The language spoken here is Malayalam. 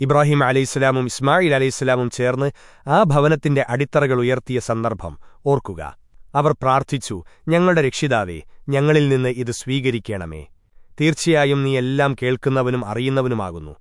ഇബ്രാഹിം അലൈഹിസ്സലാമും ഇസ്മായിൽ അലൈഹിസ്സലാമും ചേർന്ന് ആ ഭവനത്തിന്റെ അടിത്തറകൾ ഉയർത്തിയ സന്ദർഭം ഓർക്കുക. അവർ പ്രാർത്ഥിച്ചു ഞങ്ങളുടെ രക്ഷിതാവേ ഞങ്ങളിൽ നിന്ന് ഇത് സ്വീകരിക്കണമേ. തീർച്ചയായും നീ എല്ലാം കേൾക്കുന്നവനും അറിയുന്നവനുമാകുന്നു.